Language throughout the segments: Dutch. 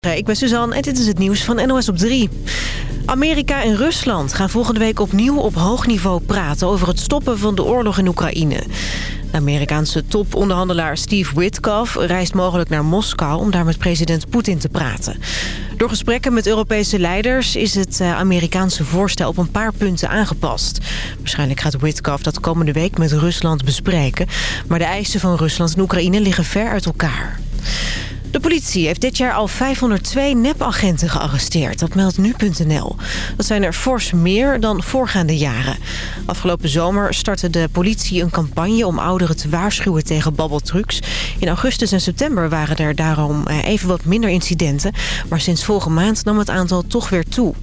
Ik ben Suzanne en dit is het nieuws van NOS op 3. Amerika en Rusland gaan volgende week opnieuw op hoog niveau praten... over het stoppen van de oorlog in Oekraïne. De Amerikaanse toponderhandelaar Steve Witkoff reist mogelijk naar Moskou... om daar met president Poetin te praten. Door gesprekken met Europese leiders is het eh, Amerikaanse voorstel op een paar punten aangepast. Waarschijnlijk gaat Witkoff dat komende week met Rusland bespreken. Maar de eisen van Rusland en Oekraïne liggen ver uit elkaar. De politie heeft dit jaar al 502 nepagenten gearresteerd. Dat meldt nu.nl. Dat zijn er fors meer dan voorgaande jaren. Afgelopen zomer startte de politie een campagne om ouderen te waarschuwen tegen babbeltrucs. In augustus en september waren er daarom eh, even wat minder incidenten. Maar sinds vorige maand nam het aantal toch weer toe.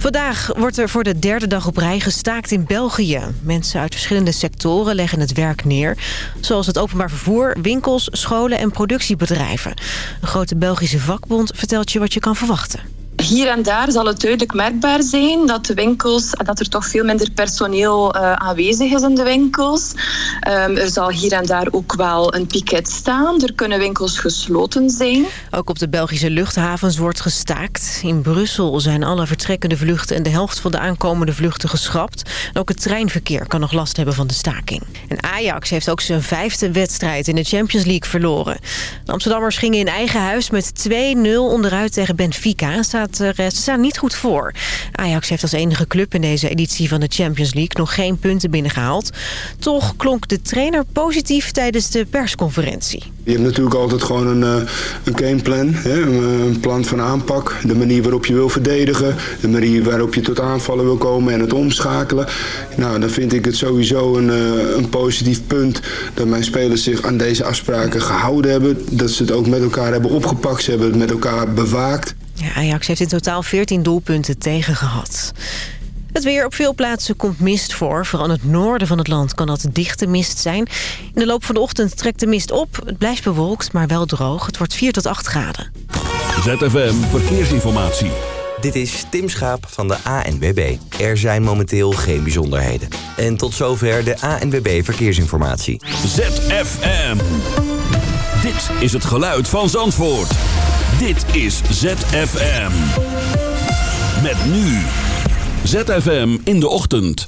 Vandaag wordt er voor de derde dag op rij gestaakt in België. Mensen uit verschillende sectoren leggen het werk neer. Zoals het openbaar vervoer, winkels, scholen en productiebedrijven. Een grote Belgische vakbond vertelt je wat je kan verwachten. Hier en daar zal het duidelijk merkbaar zijn dat de winkels, dat er toch veel minder personeel uh, aanwezig is in de winkels. Um, er zal hier en daar ook wel een piket staan. Er kunnen winkels gesloten zijn. Ook op de Belgische luchthavens wordt gestaakt. In Brussel zijn alle vertrekkende vluchten en de helft van de aankomende vluchten geschrapt. Ook het treinverkeer kan nog last hebben van de staking. En Ajax heeft ook zijn vijfde wedstrijd in de Champions League verloren. De Amsterdammers gingen in eigen huis met 2-0 onderuit tegen Benfica. Staat ze staan niet goed voor. Ajax heeft als enige club in deze editie van de Champions League nog geen punten binnengehaald. Toch klonk de trainer positief tijdens de persconferentie. Je hebt natuurlijk altijd gewoon een, eh, een gameplan, hè? een plan van aanpak. De manier waarop je wil verdedigen, de manier waarop je tot aanvallen wil komen en het omschakelen. Nou, dan vind ik het sowieso een, eh, een positief punt dat mijn spelers zich aan deze afspraken gehouden hebben. Dat ze het ook met elkaar hebben opgepakt, ze hebben het met elkaar bewaakt. Ja, Ajax heeft in totaal 14 doelpunten tegen gehad. Het weer op veel plaatsen komt mist voor. Vooral in het noorden van het land kan dat dichte mist zijn. In de loop van de ochtend trekt de mist op. Het blijft bewolkt, maar wel droog. Het wordt 4 tot 8 graden. ZFM Verkeersinformatie. Dit is Tim Schaap van de ANWB. Er zijn momenteel geen bijzonderheden. En tot zover de ANWB Verkeersinformatie. ZFM. Dit is het geluid van Zandvoort. Dit is ZFM. Met nu. ZFM in de ochtend.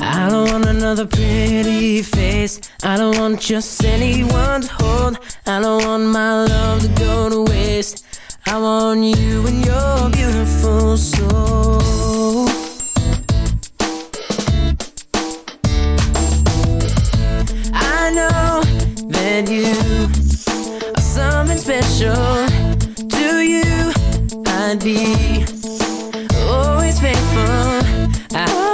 I don't want another pretty face. I don't want just anyone to hold. I don't want my love to go to waste. I want you and your beautiful soul. I know that you are something special. To you, I'd be always faithful. I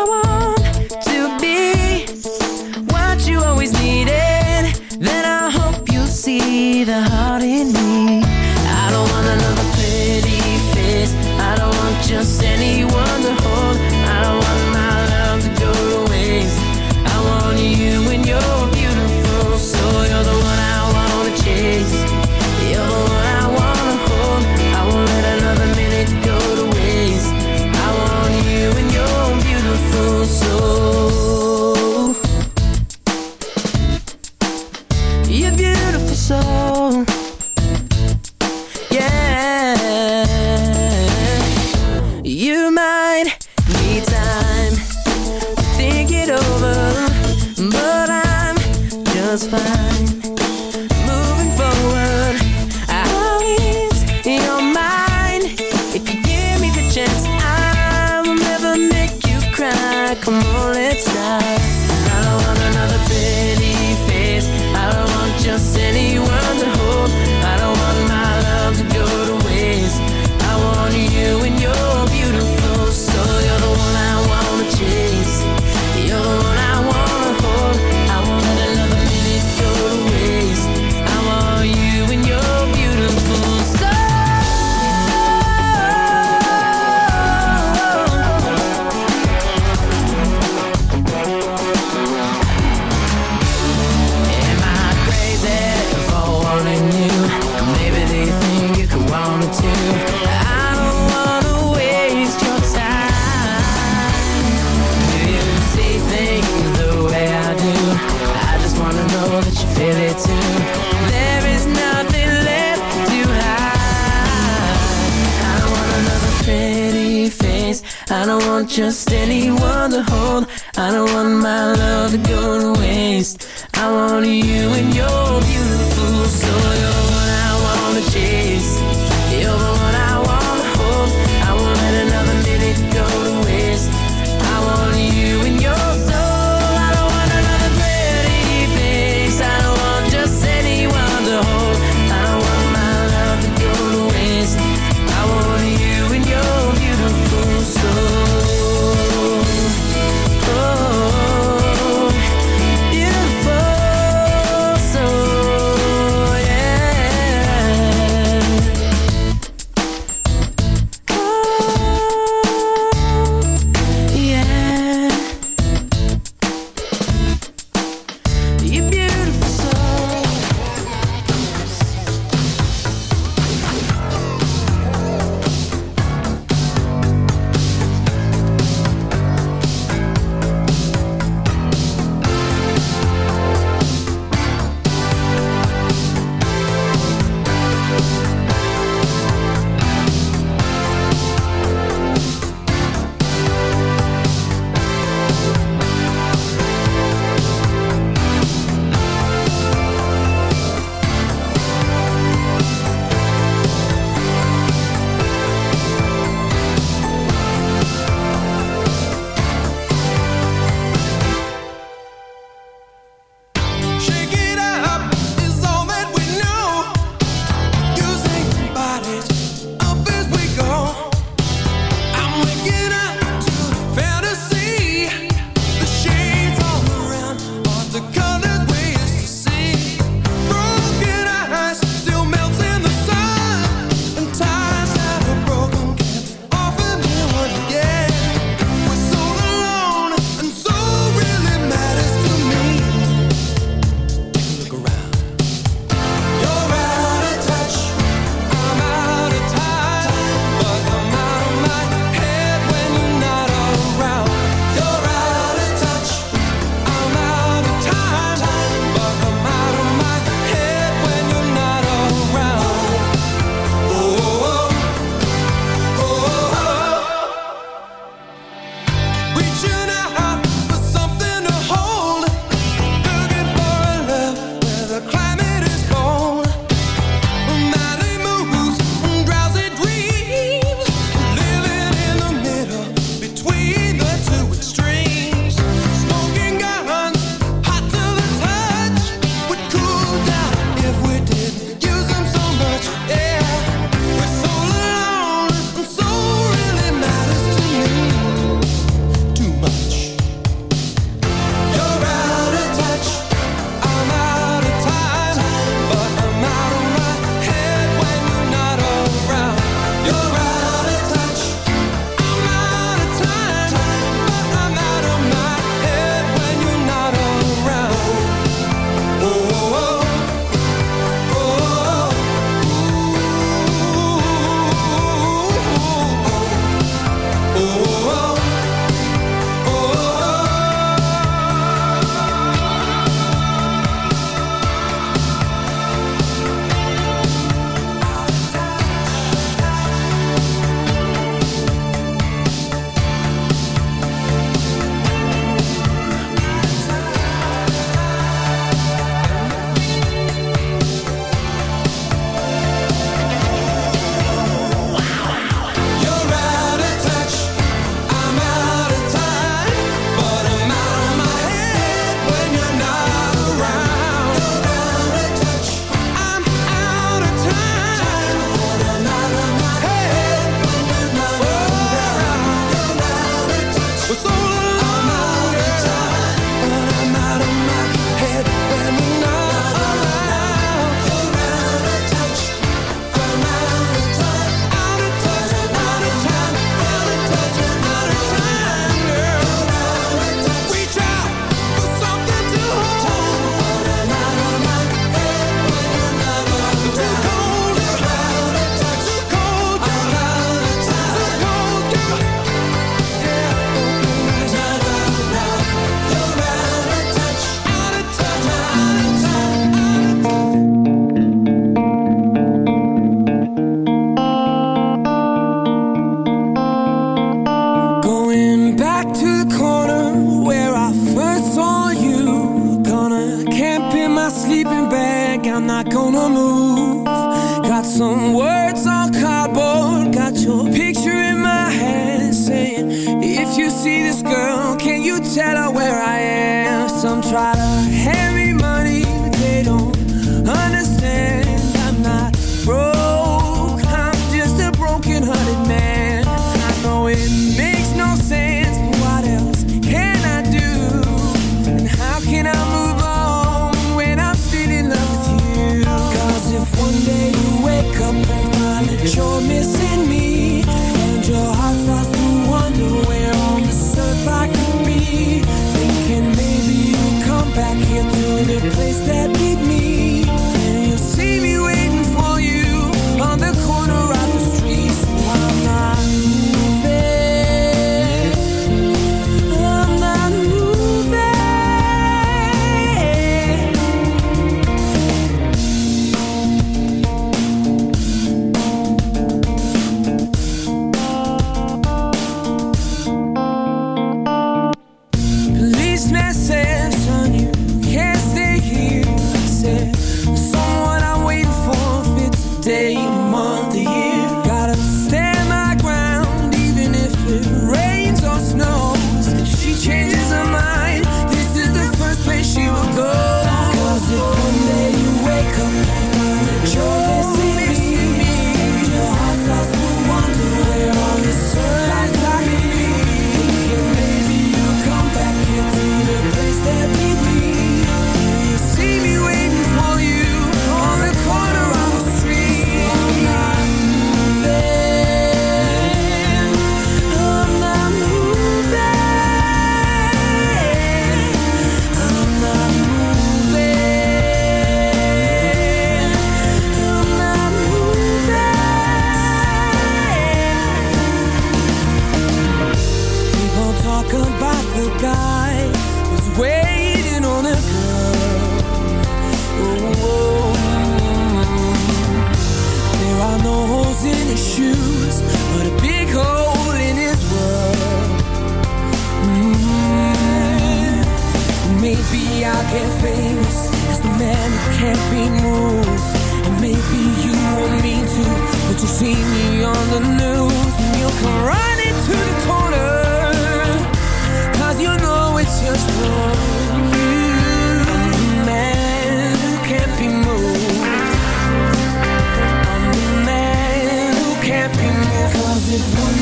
you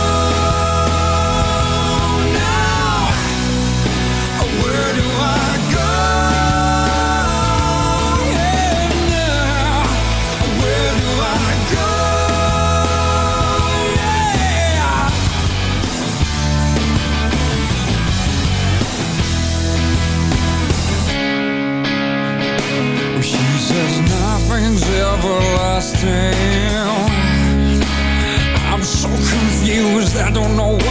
seems everlasting. I'm so confused, I don't know why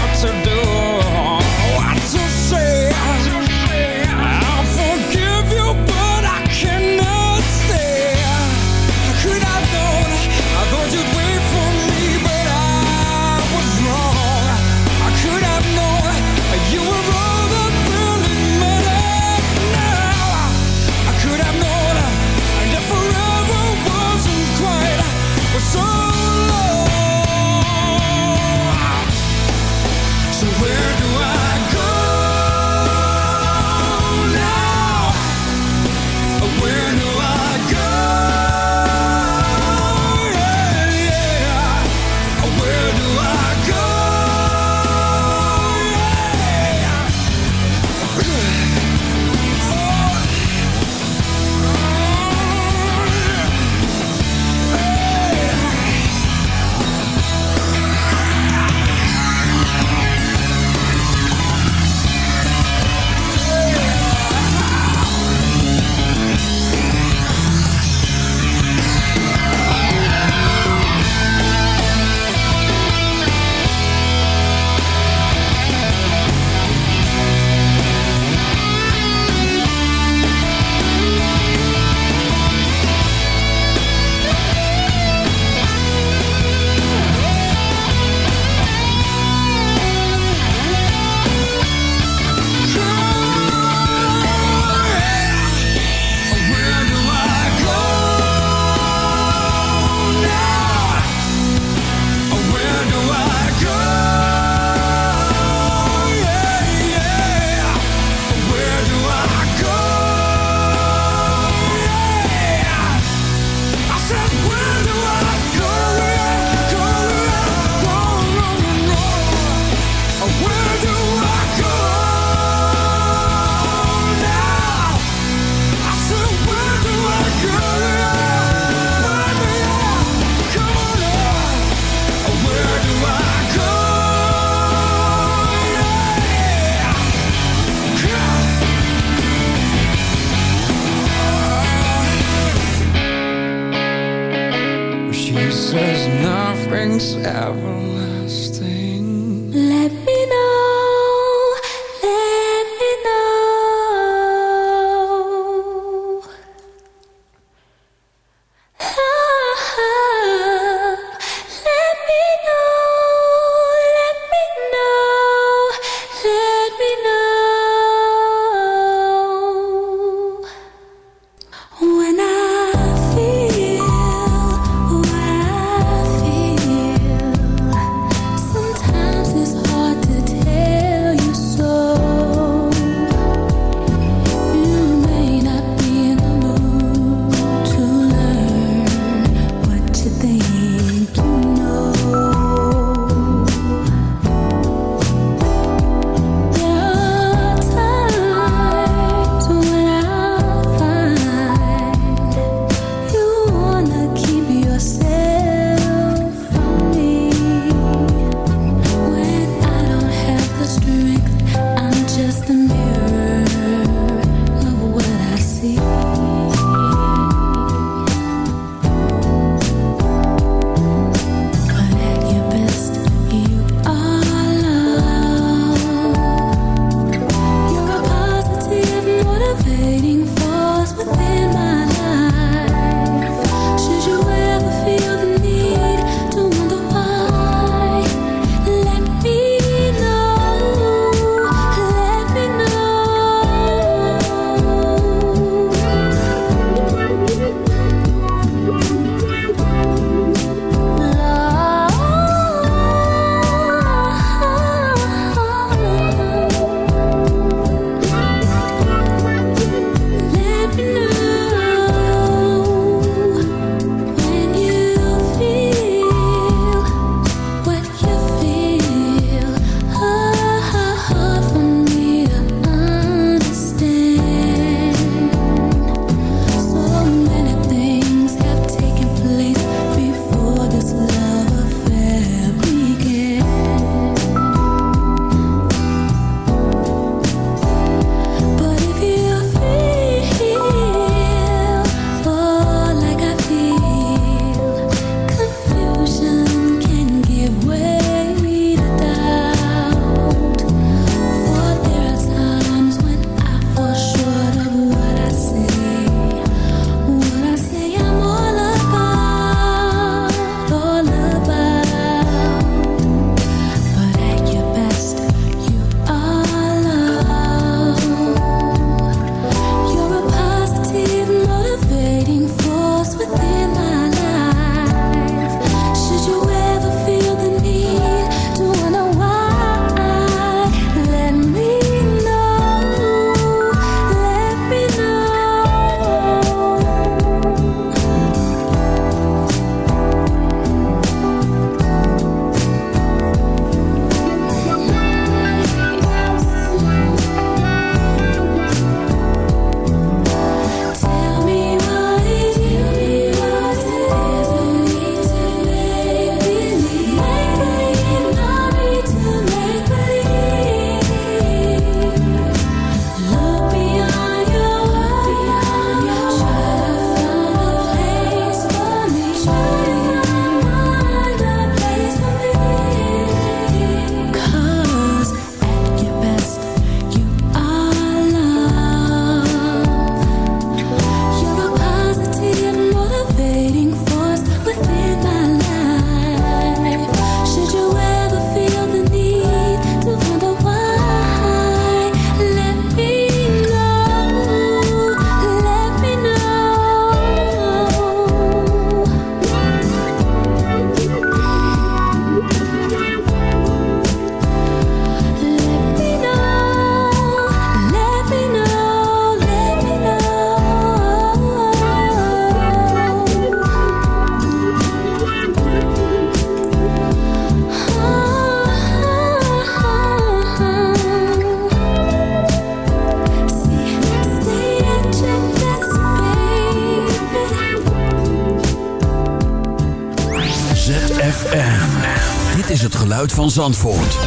van Zandvoort.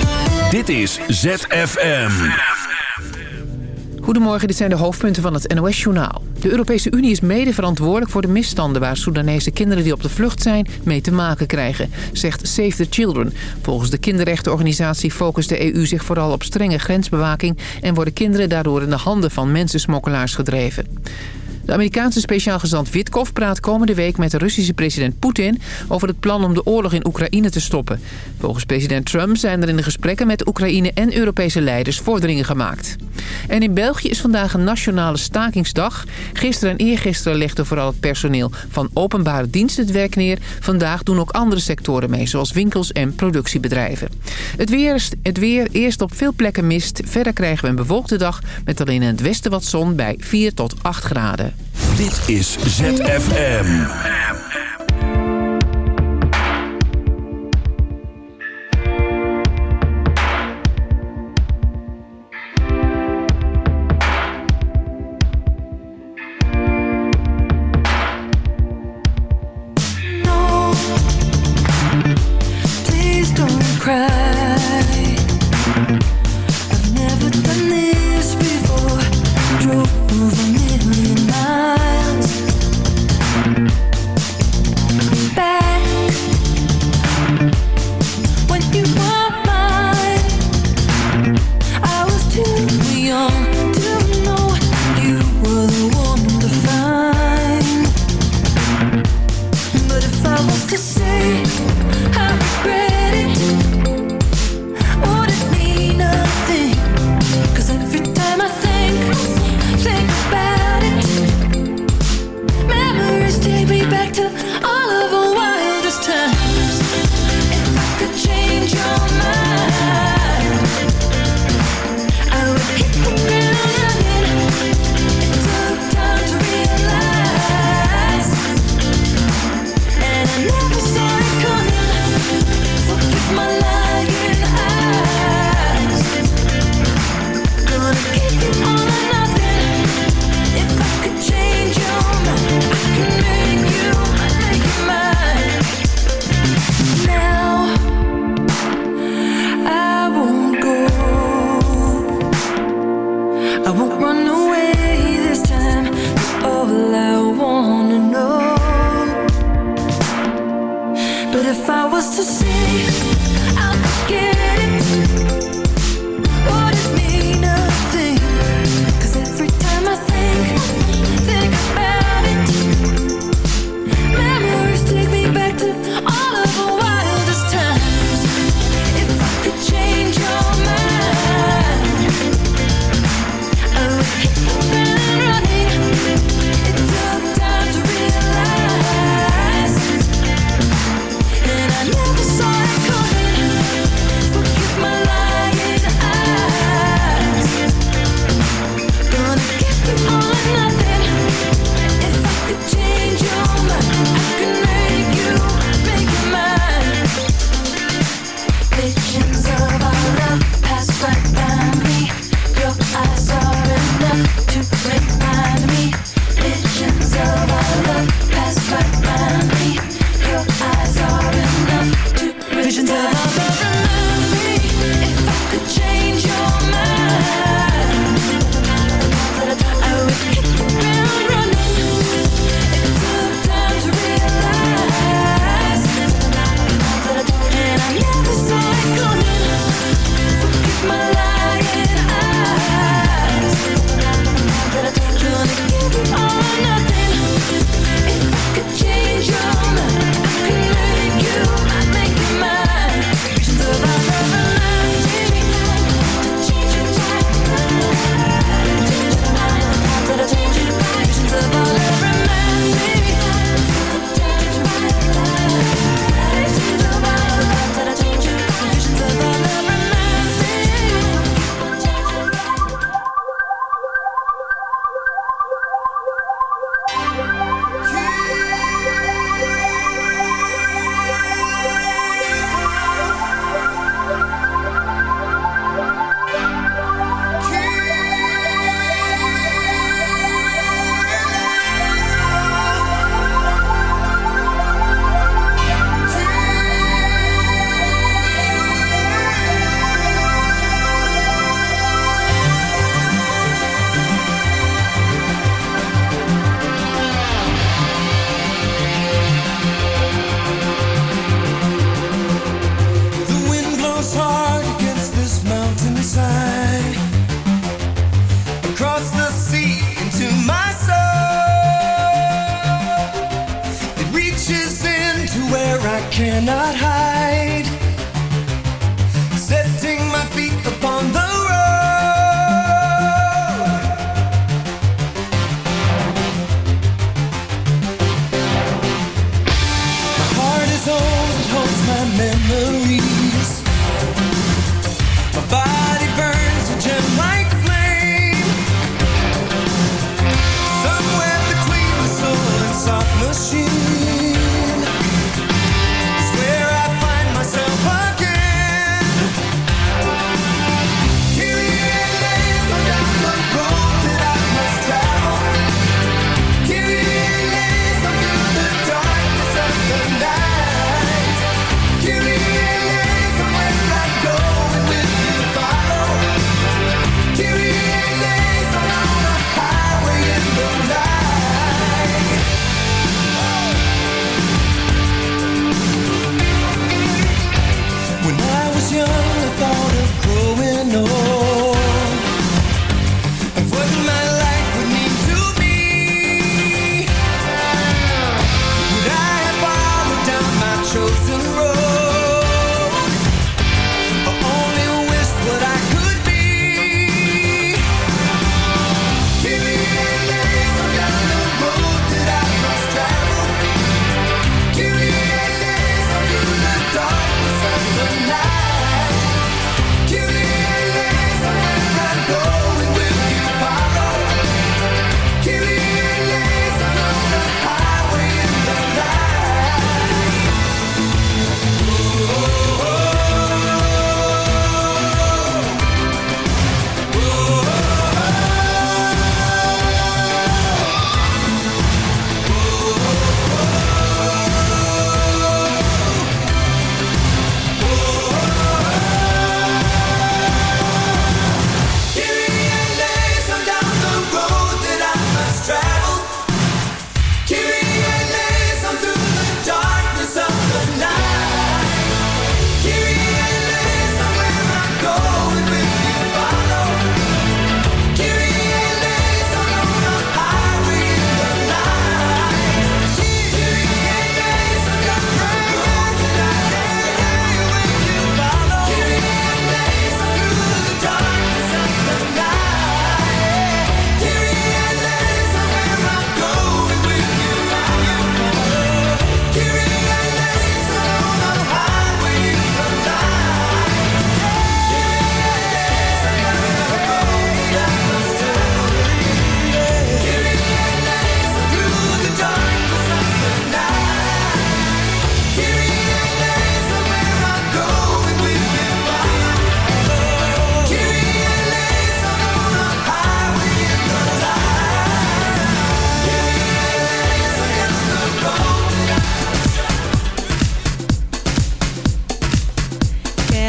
Dit is ZFM. Goedemorgen, dit zijn de hoofdpunten van het NOS-journaal. De Europese Unie is mede verantwoordelijk voor de misstanden... waar Soedanese kinderen die op de vlucht zijn mee te maken krijgen, zegt Save the Children. Volgens de kinderrechtenorganisatie focust de EU zich vooral op strenge grensbewaking... en worden kinderen daardoor in de handen van mensensmokkelaars gedreven. De Amerikaanse speciaal gezant praat komende week met de Russische president Poetin... over het plan om de oorlog in Oekraïne te stoppen. Volgens president Trump zijn er in de gesprekken met Oekraïne en Europese leiders vorderingen gemaakt. En in België is vandaag een nationale stakingsdag. Gisteren en eergisteren legde vooral het personeel van openbare diensten het werk neer. Vandaag doen ook andere sectoren mee, zoals winkels en productiebedrijven. Het weer, het weer eerst op veel plekken mist. Verder krijgen we een bewolkte dag met alleen in het westen wat zon bij 4 tot 8 graden. Dit is ZFM. Cry.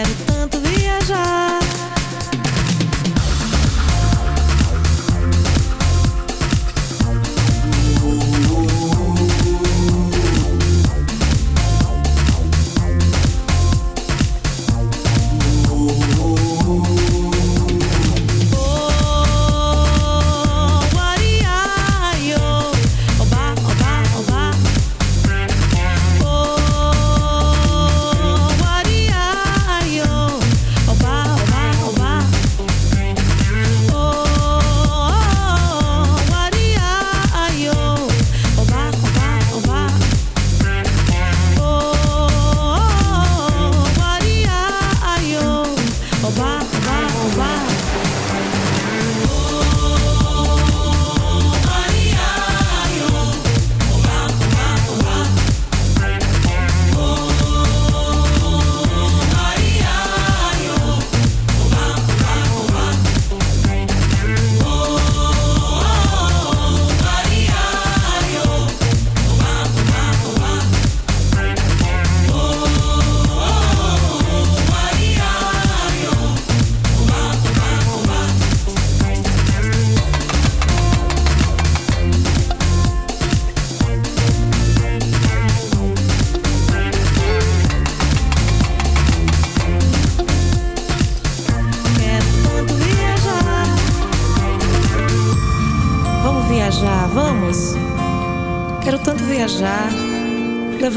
scared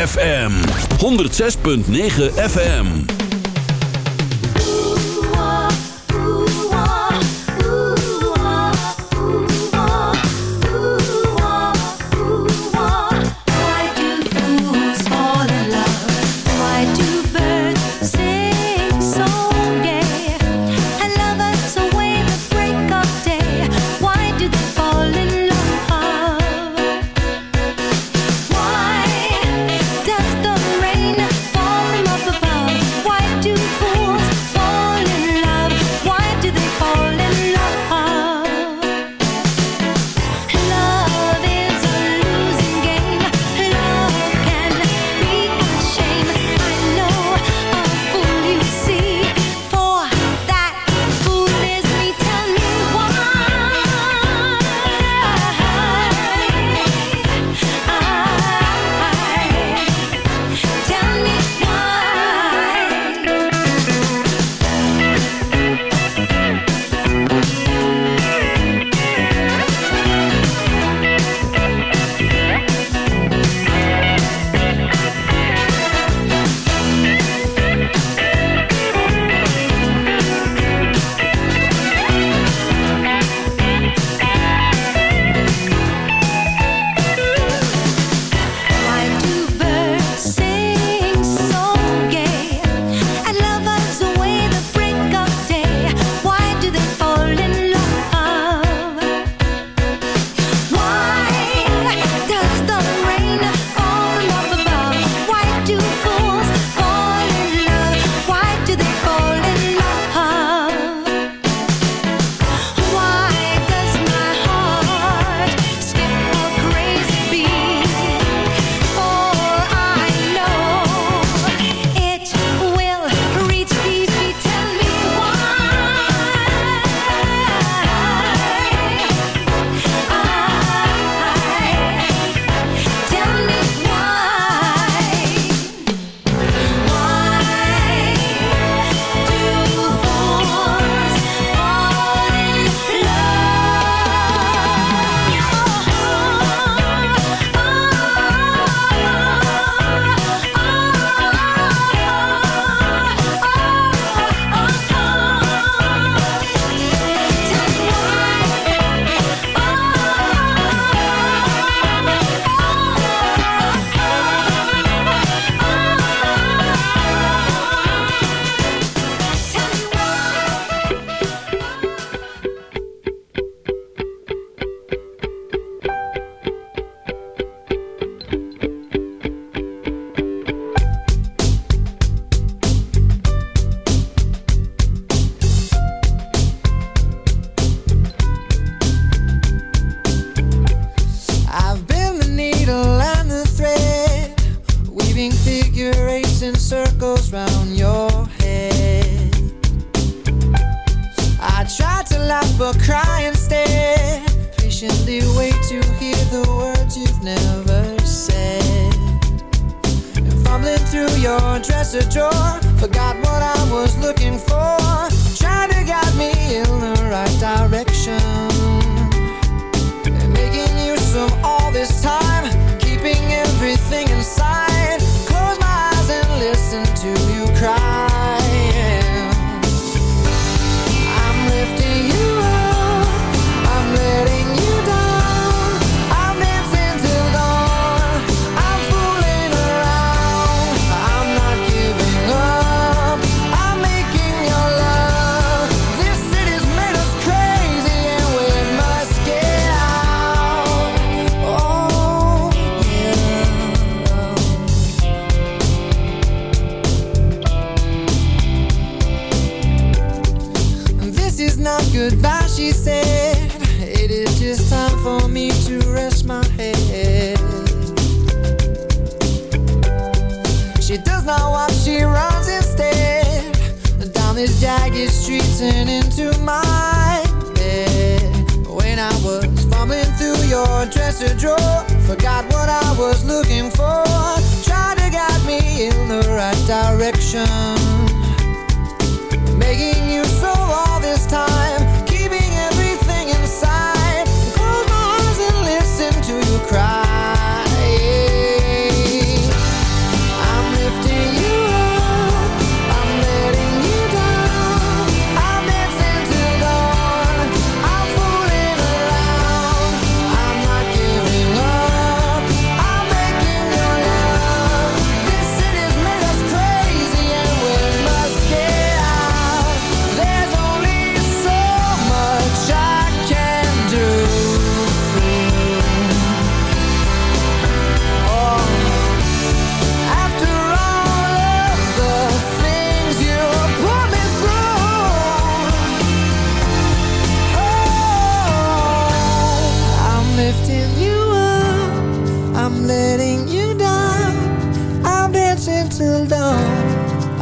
ZFM 106.9 FM.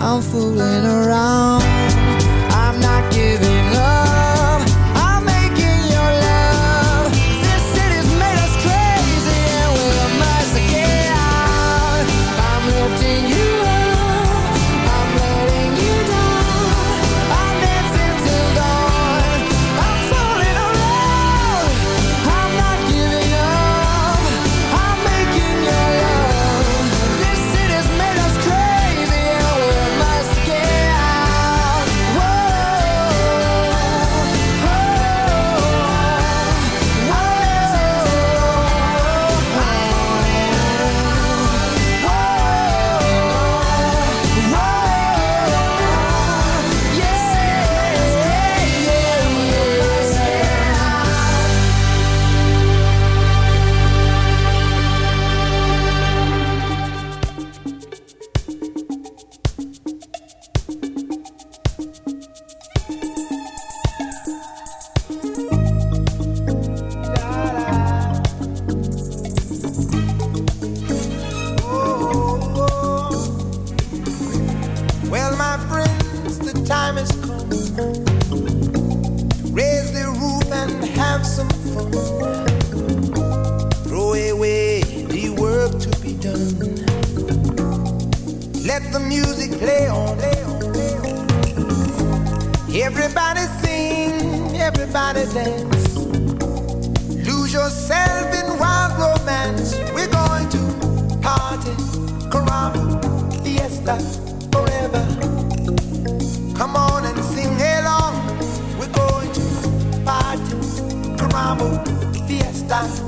I'm fooling around. estás